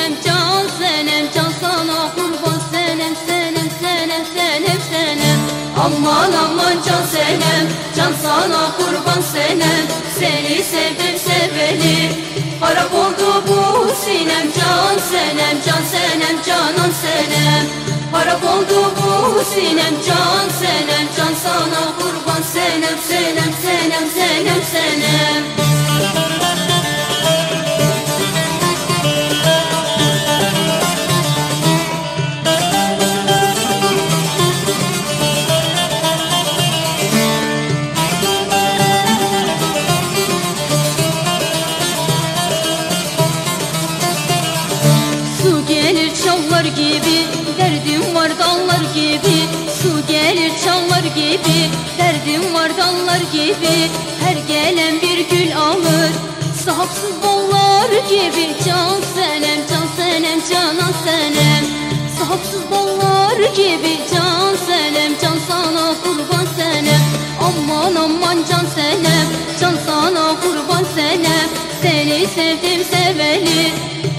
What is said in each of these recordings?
Can senem can sana kurban. Senem Senem senem senem senem. Aman aman can senem. Can sana kurban senem. Seni sevdim seveli Harap oldu bu sinem Can senem can senem canan senem. Harap oldu bu sinem Can senem can sana kurban. Senem Senem senem senem senem gibi Derdim var dallar gibi Su gelir çallar gibi Derdim var dallar gibi Her gelen bir gül alır. Sahipsiz bollar gibi Can senem can senem canan senem. Sahipsiz bollar gibi Can sevdim seveli.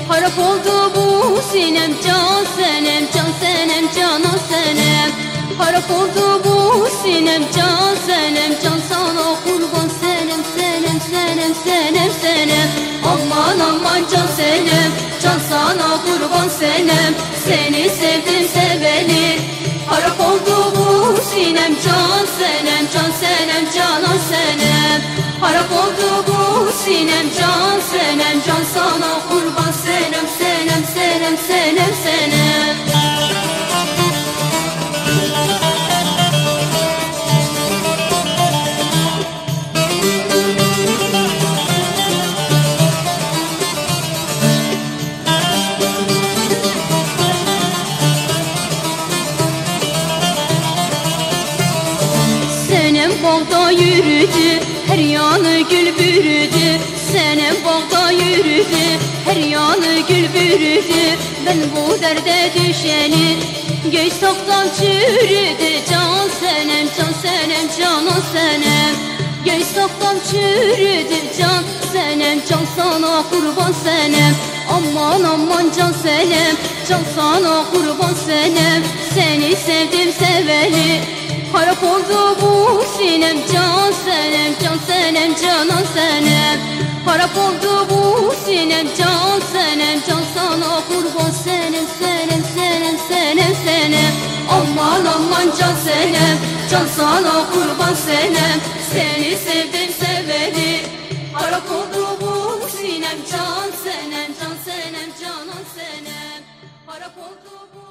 Harap oldu bu sinem can senem can senem canan senem. Harap oldu bu sinem can senem can sana kurban senem senem senem senem senem. Aman aman can senem can sana kurban senem. Seni sevdim seveli. Harap oldu bu sinem can senem can senem canan senem Harap oldu bu sinem can senem can sana kurban senem yürüdü, her yanı gül bürüdü Senem bağda yürüdü, her yanı gül bürüdü. Ben bu derde düşeni göz saktan çürüdü Can senem, can senem, canan senem. Göz saktan çürüdü can senem, can sana kurban senem. Aman aman can senem, can sana kurban senem. Seni sevdim seveli Harap oldu bu sinem can senem can senem canan senem. Harap oldu bu sinem can senem can sana kurban senem senem senem senem senem. Aman aman can senem can sana kurban senem. Seni sevdim seveli Harap oldu bu sinem can senem can senem canan senem. Harap oldu bu